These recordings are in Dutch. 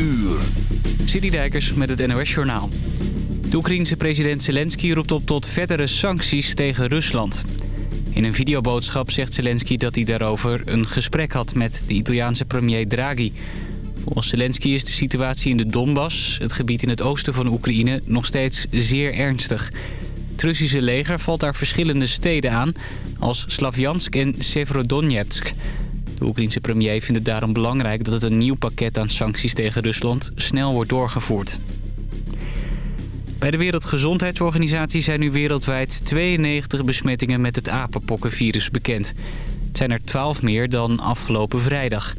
uur. Dijkers met het NOS Journaal. De Oekraïense president Zelensky roept op tot verdere sancties tegen Rusland. In een videoboodschap zegt Zelensky dat hij daarover een gesprek had met de Italiaanse premier Draghi. Volgens Zelensky is de situatie in de Donbass, het gebied in het oosten van Oekraïne, nog steeds zeer ernstig. Het Russische leger valt daar verschillende steden aan, als Slavjansk en Severodonetsk. De Oekraïense premier vindt het daarom belangrijk dat het een nieuw pakket aan sancties tegen Rusland snel wordt doorgevoerd. Bij de Wereldgezondheidsorganisatie zijn nu wereldwijd 92 besmettingen met het apenpokkenvirus bekend. Het zijn er 12 meer dan afgelopen vrijdag.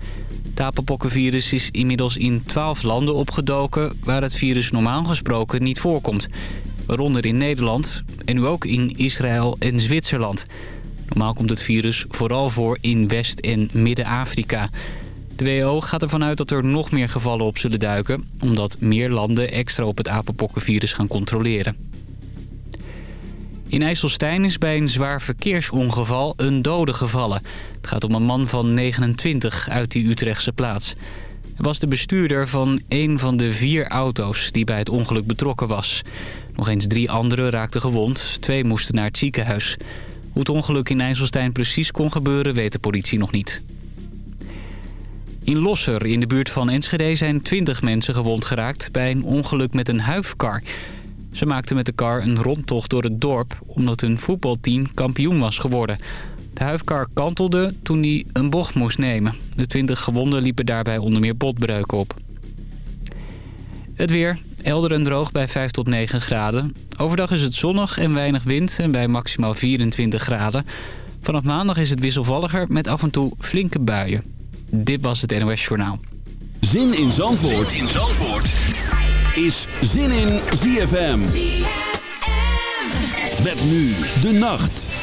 Het apenpokkenvirus is inmiddels in 12 landen opgedoken waar het virus normaal gesproken niet voorkomt. Waaronder in Nederland en nu ook in Israël en Zwitserland. Normaal komt het virus vooral voor in West- en Midden-Afrika. De WHO gaat ervan uit dat er nog meer gevallen op zullen duiken... omdat meer landen extra op het apenpokkenvirus gaan controleren. In IJsselstein is bij een zwaar verkeersongeval een dode gevallen. Het gaat om een man van 29 uit die Utrechtse plaats. Hij was de bestuurder van een van de vier auto's die bij het ongeluk betrokken was. Nog eens drie anderen raakten gewond. Twee moesten naar het ziekenhuis. Hoe het ongeluk in IJsselstein precies kon gebeuren weet de politie nog niet. In Losser, in de buurt van Enschede, zijn 20 mensen gewond geraakt bij een ongeluk met een huifkar. Ze maakten met de kar een rondtocht door het dorp omdat hun voetbalteam kampioen was geworden. De huifkar kantelde toen hij een bocht moest nemen. De 20 gewonden liepen daarbij onder meer botbreuken op. Het weer. Helder en droog bij 5 tot 9 graden. Overdag is het zonnig en weinig wind en bij maximaal 24 graden. Vanaf maandag is het wisselvalliger met af en toe flinke buien. Dit was het NOS Journaal. Zin in Zandvoort, zin in Zandvoort. is Zin in ZFM. ZFM. Met nu de nacht.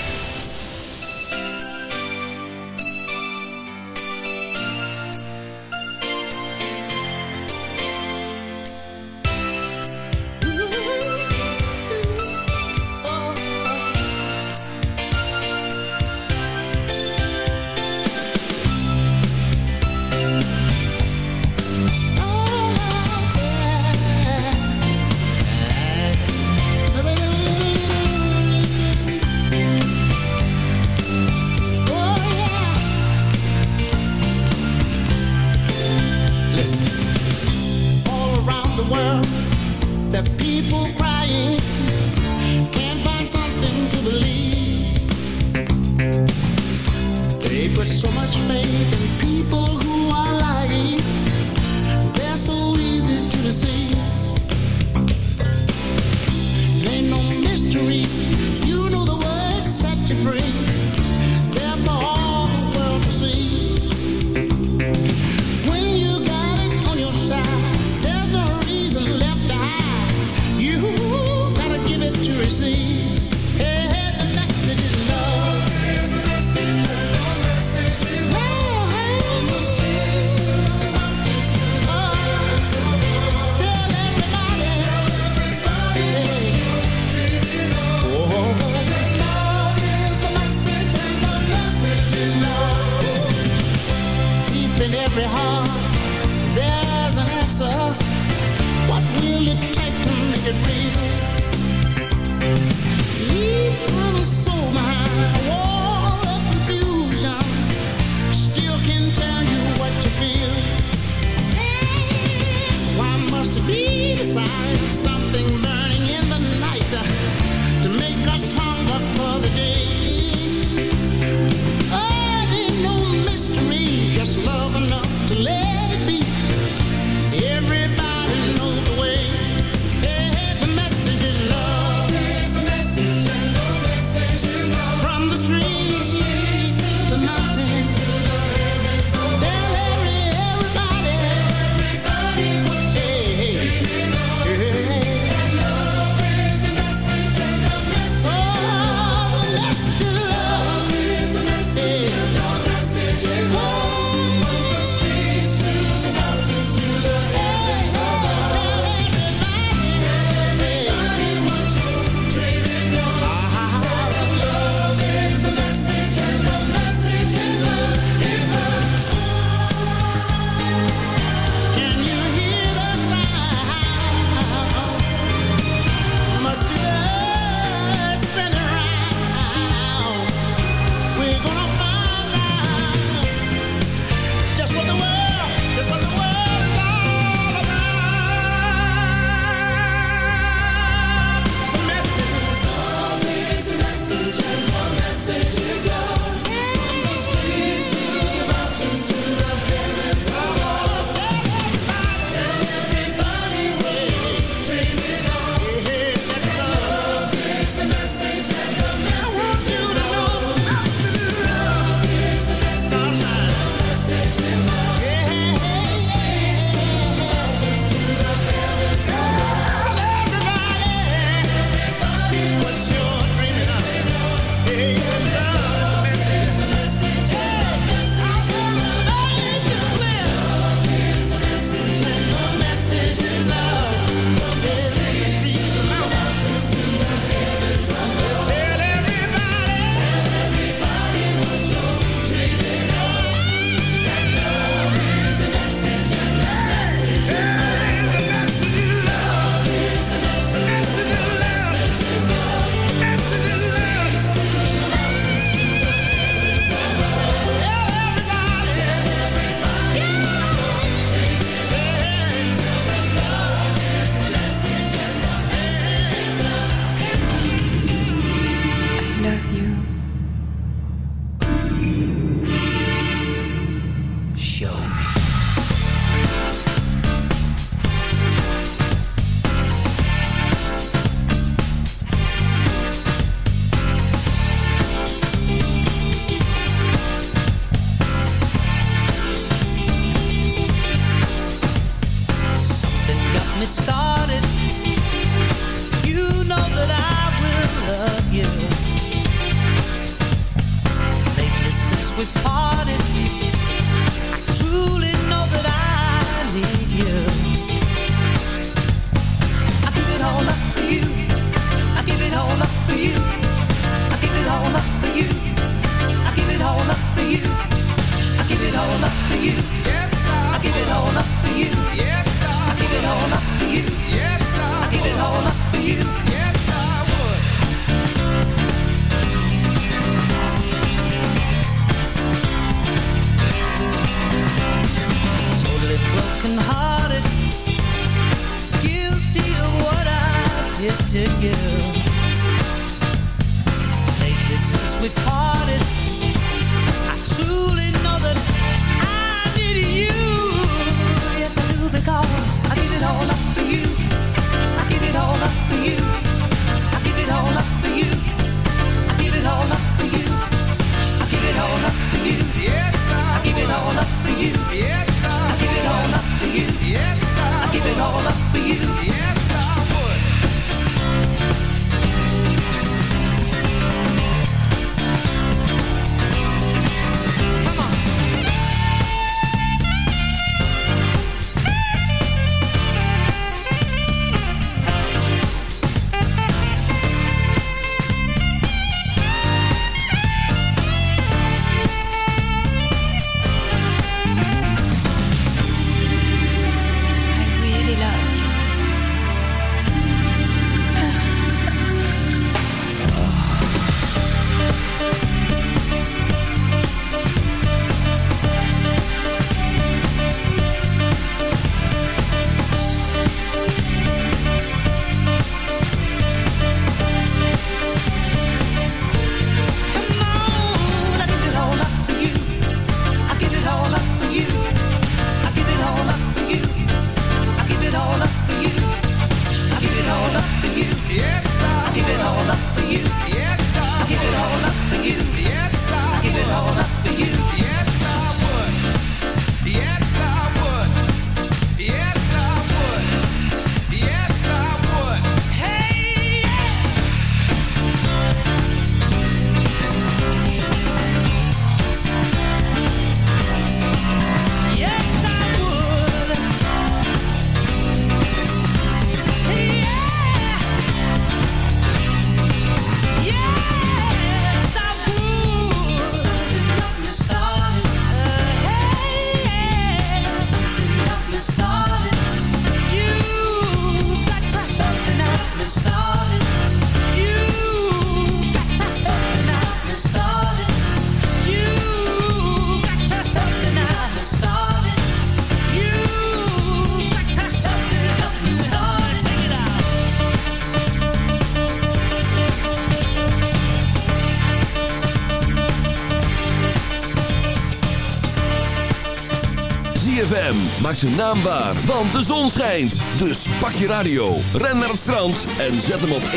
Maak ze naam waar, want de zon schijnt. Dus pak je radio, ren naar het strand en zet hem op 106.9.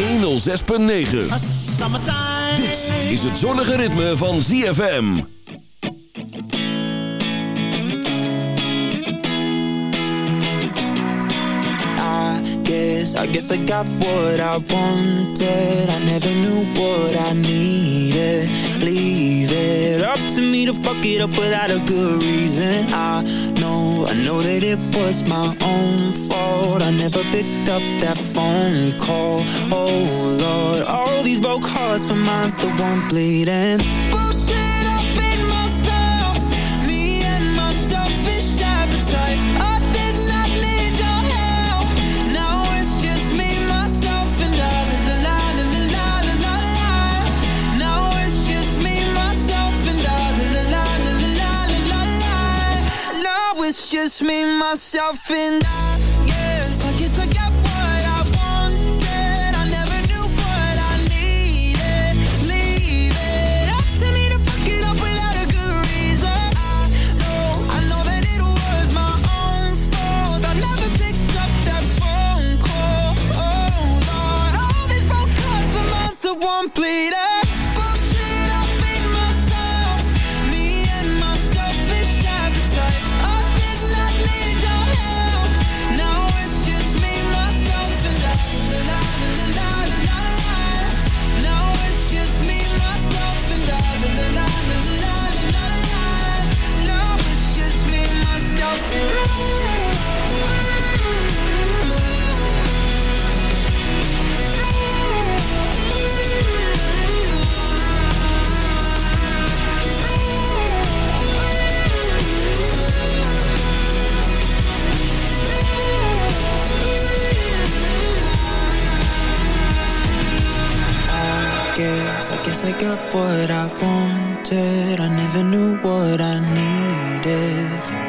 Dit is het zonnige ritme van ZFM. I guess, I guess I got what I wanted. I never knew what I needed. Leave it up to me to fuck it up without a good reason. I I know that it was my own fault. I never picked up that phone call. Oh Lord, all these broke hearts But mine's the one bleeding. just me, myself, and I. Yes, I guess I got what I wanted. I never knew what I needed. Leave it up to me to fuck it up without a good reason. I know, I know that it was my own fault. I never picked up that phone call. Oh Lord, all this phone calls, monster won't one bleeding. guess I got what I wanted I never knew what I needed.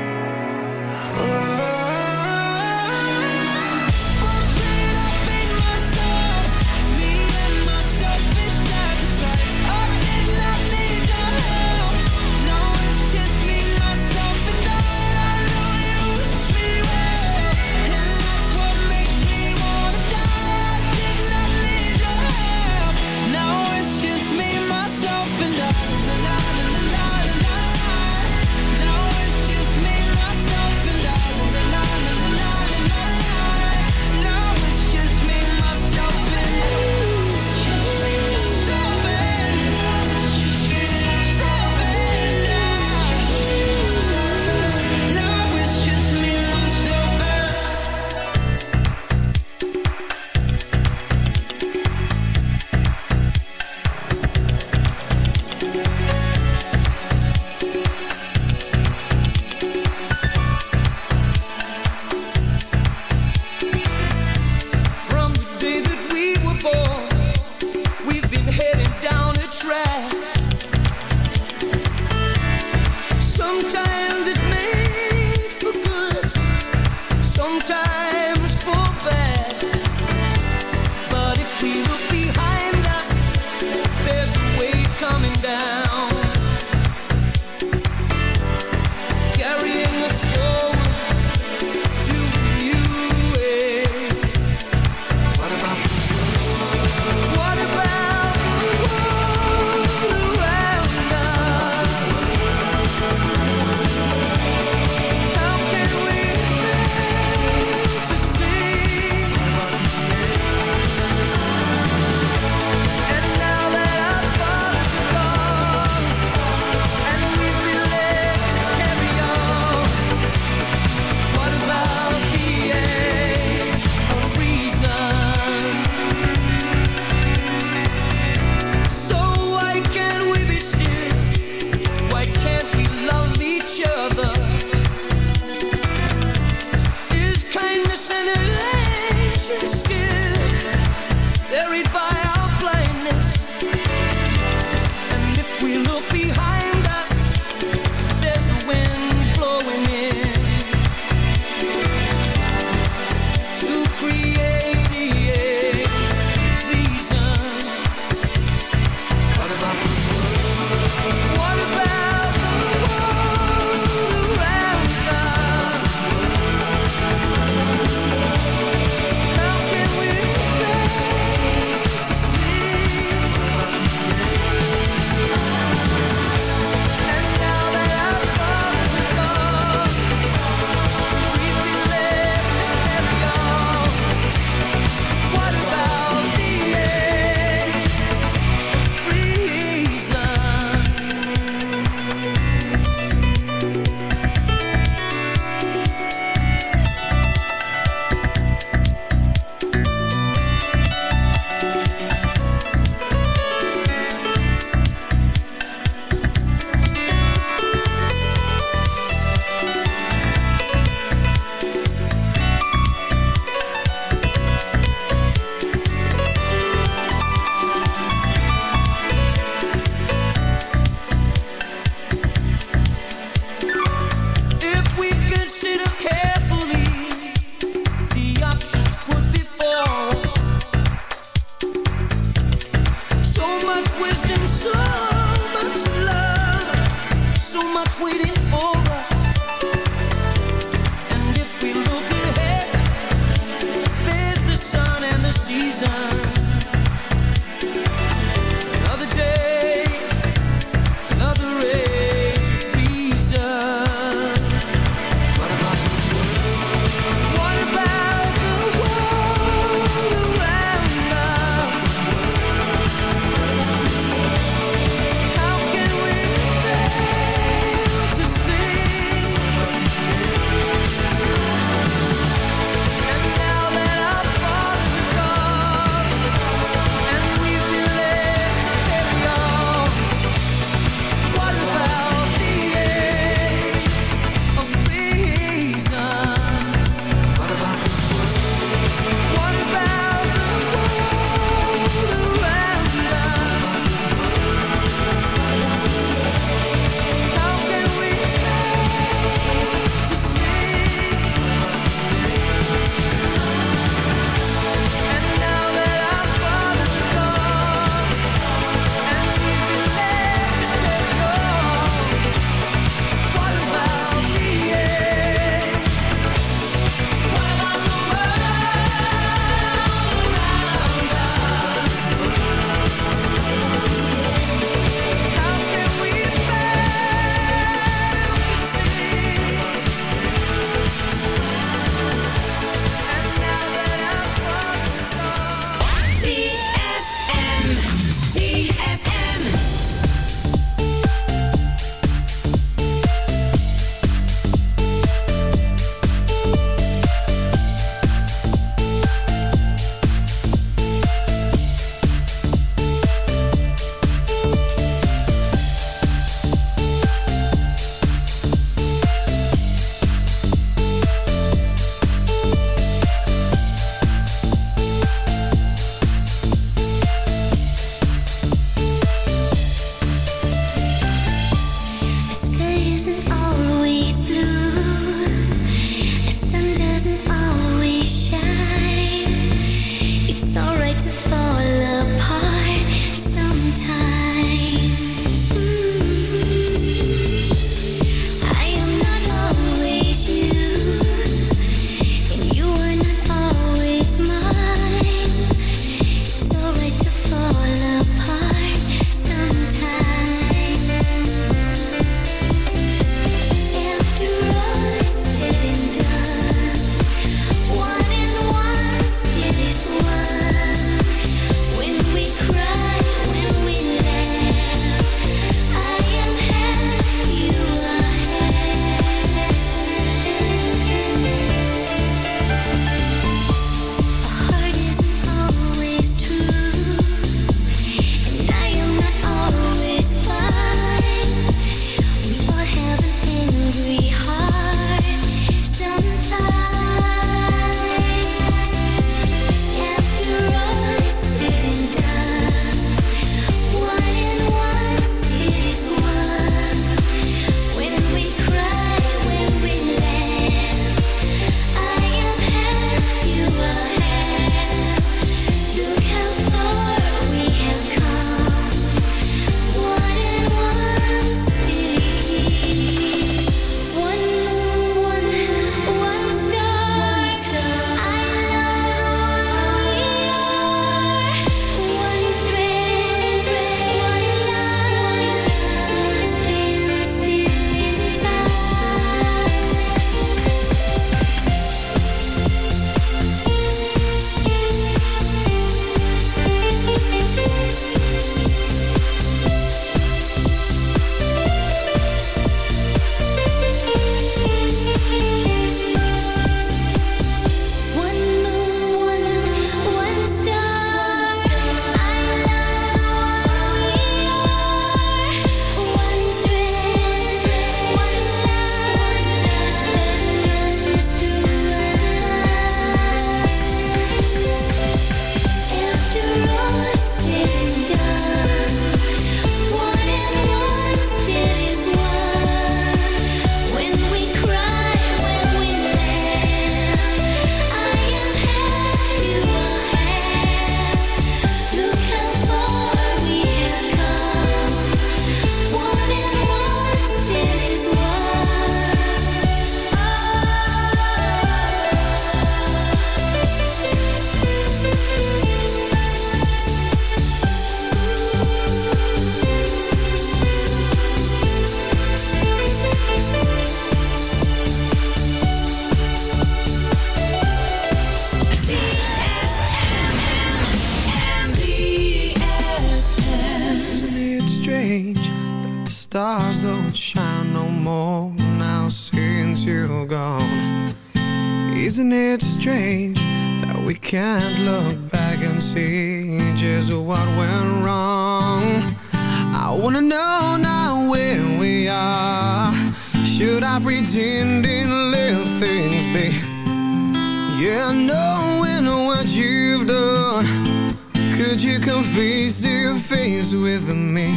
Knowing what you've done, could you come face to face with me?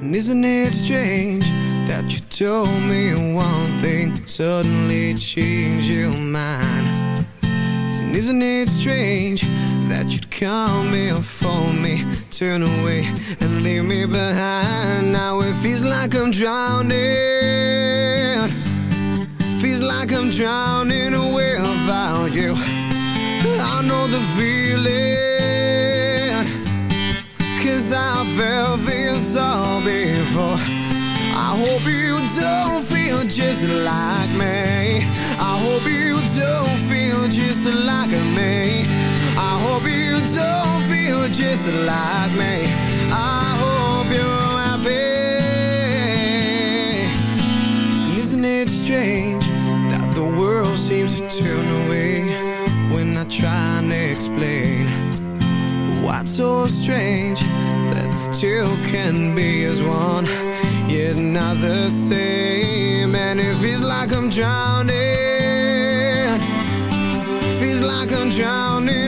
And isn't it strange? that you told me one thing suddenly changed your mind and isn't it strange that you'd call me or phone me turn away and leave me behind now it feels like i'm drowning feels like i'm drowning without you. I know the feeling cause i felt this all before. I hope you don't feel just like me. I hope you don't feel just like me. I hope you don't feel just like me. I hope you're happy. Isn't it strange that the world seems to turn away When I try and explain What's so strange that two can be as one yet not the same. And it feels like I'm drowning. Feels like I'm drowning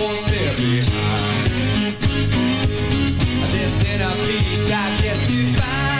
one step behind. This inner peace I get to find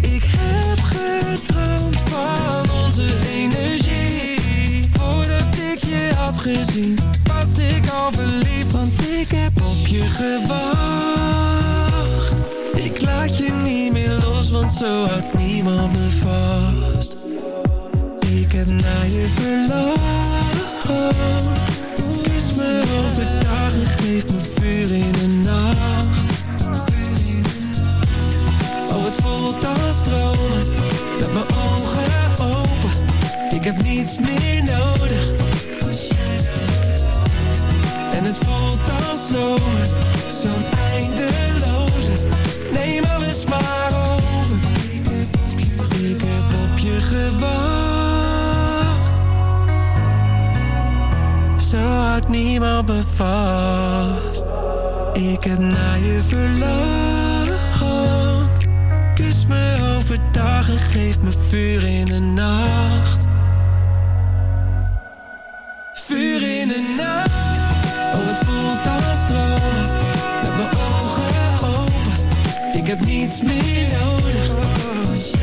ik heb getrouwd van onze energie. Voordat ik je had gezien. was ik al verliefd. want ik heb op je gewacht. Ik laat je niet meer los, want zo houdt niemand me vast. Ik heb naar je verlaagd. Hoe is me overdraagd? Geef me vuur in de nacht. Al oh, het voelt als dromen Met mijn ogen open. Ik heb niets meer nodig. En het voelt als zomer. Zo'n eindeloze. Neem alles maar over. Ik heb op je, ik heb op je gewacht. Zo had niemand bevast Ik heb naar je verlangd Verdagen geef me vuur in de nacht. Vuur in de nacht. Oh, het voelt als droom. Met mijn ogen open. Ik heb niets meer nodig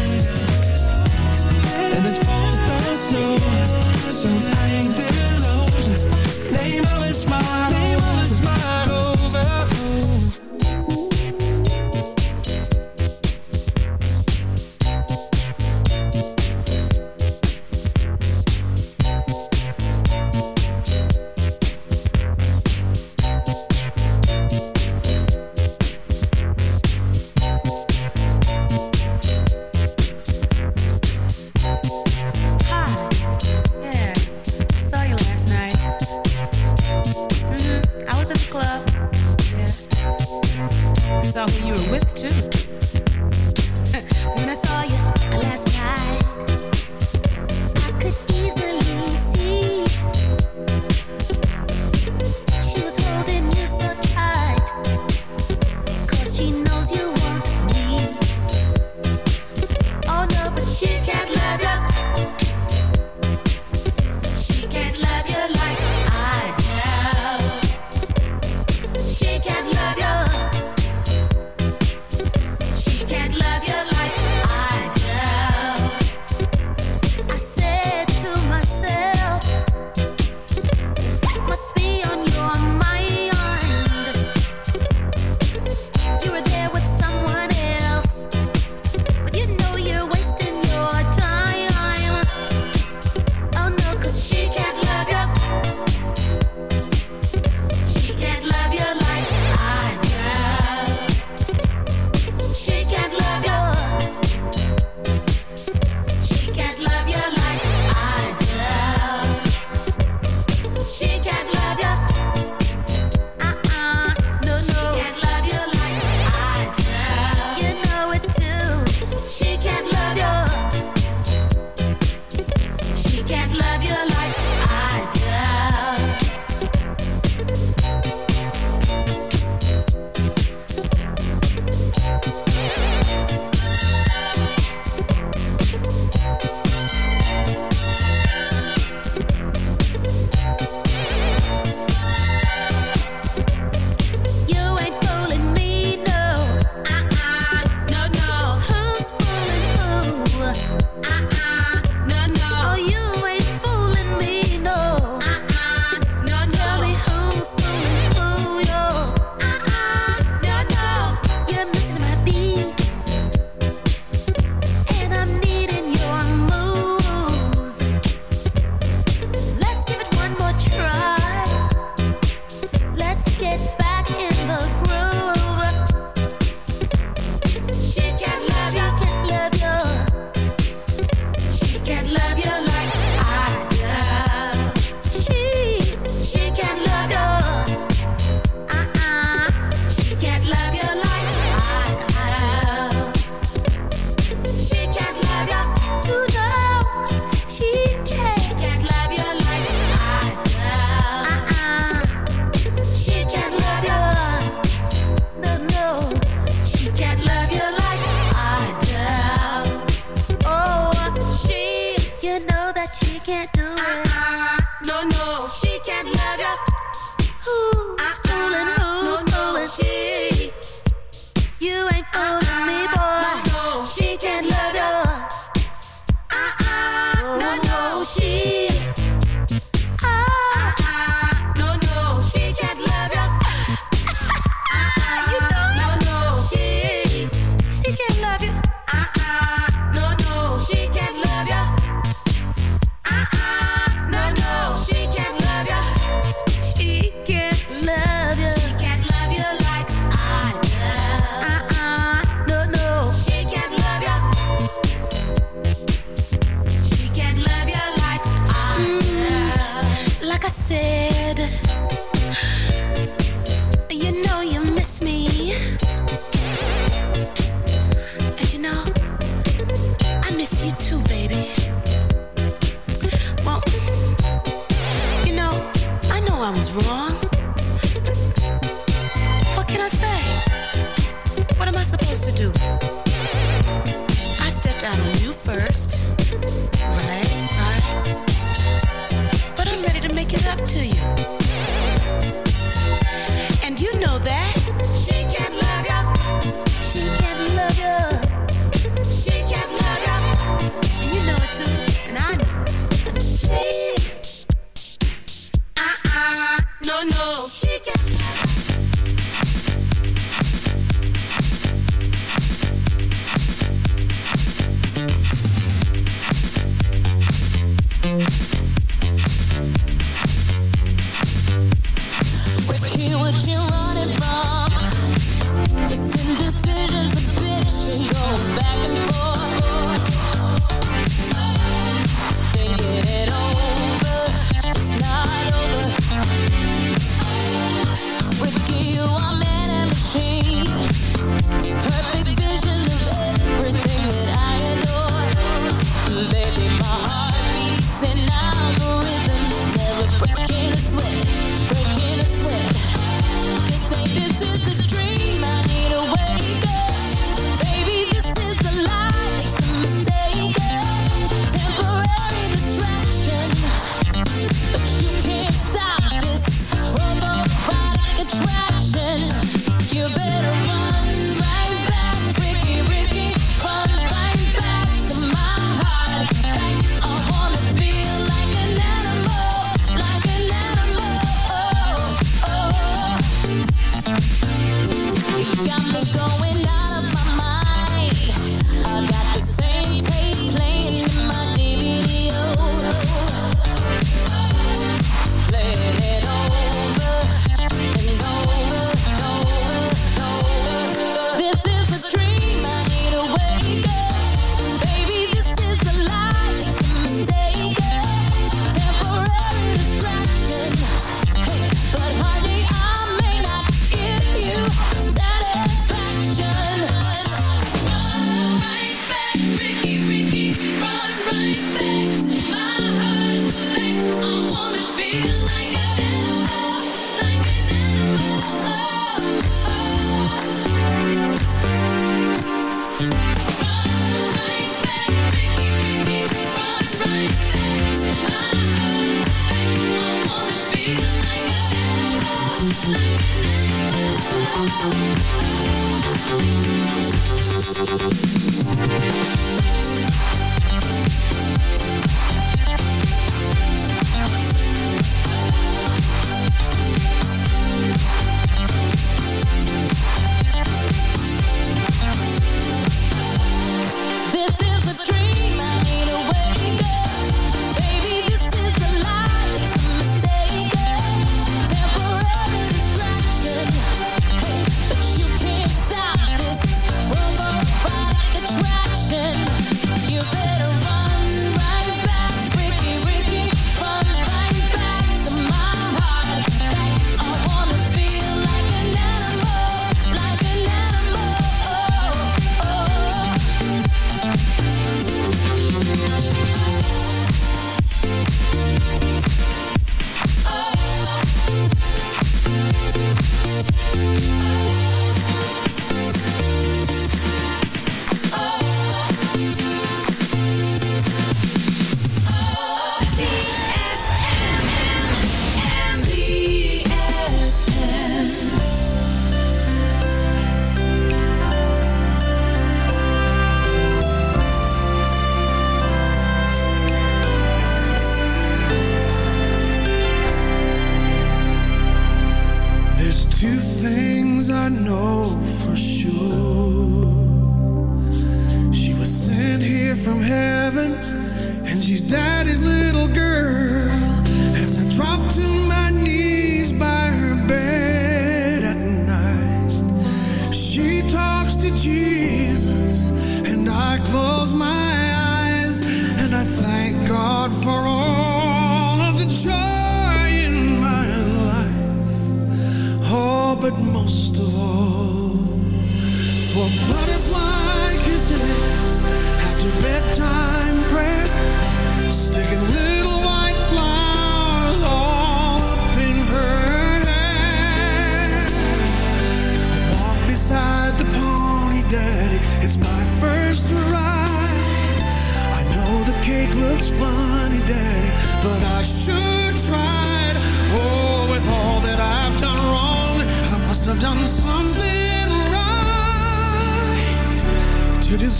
but most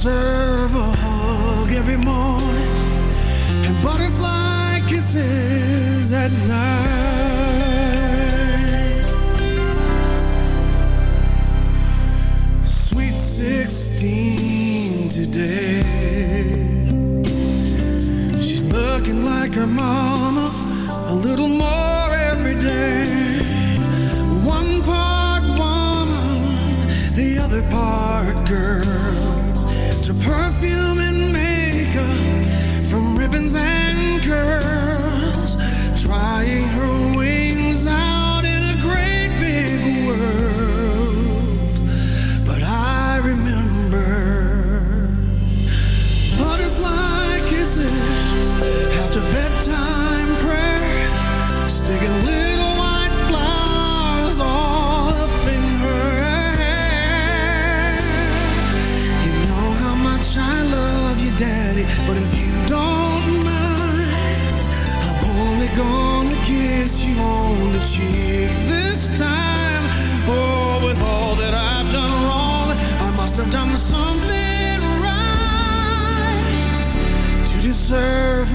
deserve a hug every morning and butterfly kisses at night. Sweet 16 today.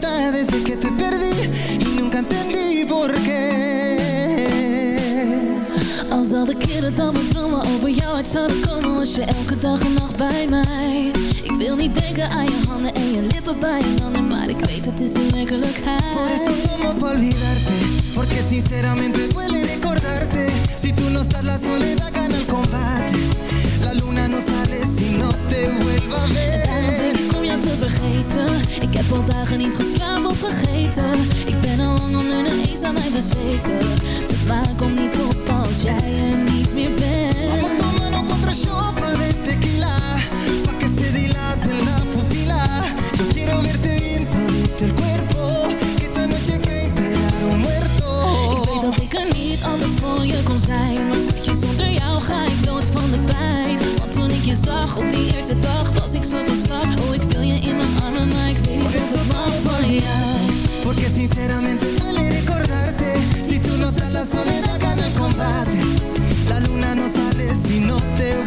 Tarde Desde que te perdí y nunca entendí por qué. Als al de keren dat mijn dromen over jou uit zouden komen Was je elke dag en nacht bij mij. Ik wil niet denken aan je handen en je lippen bij je handen Maar ik weet het is de werkelijkheid. Por eso tomo pa' olvidarte Porque sinceramente duele recordarte. Si tú no estás la soledad gana el combate luna no sale si no te vuelva a Daarom ver denk ik om jou te vergeten. Ik heb al dagen niet geslapen of vergeten. Ik ben al lang onder de eens aan mij bezweken. Dus maar kom niet op als jij er niet meer bent. Vamos tomando cuatro shots de tequila Pa' que se dilate la op die eerste dag Was ik zo van slag. Oh, ik wil je in mijn armen Maar ik weet niet wat ik mag van jou. Porque sinceramente duele recordarte. Si tú no estás la soledad gana el combate. La luna no sale si no te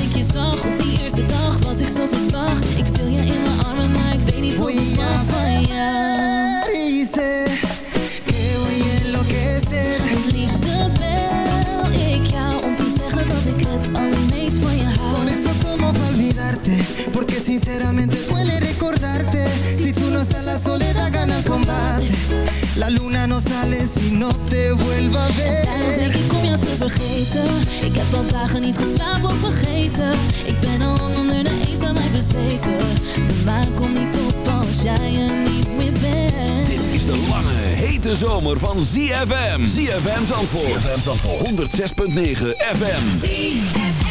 Zag. Op die eerste dag was ik zo verslag. Ik viel je in mijn armen, maar ik weet niet Voy ik mag van jou sé que voy a enloquecer. Het liefste bel ik jou om te zeggen dat ik het allermeest van je Por hou eso como pa' olvidarte Porque sinceramente duele no la soledad gana el combate La luna no sale si no te vuelva a Daarom denk ver ik om jou te vergeten Ik heb al dagen niet geslapen of vergeten Ik ben al lang onder de eens aan mij bezweken De maan komt niet op als jij er niet meer bent Dit is de lange, hete zomer van ZFM. ZFM Zandvoort. ZFM Zandvoort. 106.9 FM. Fun,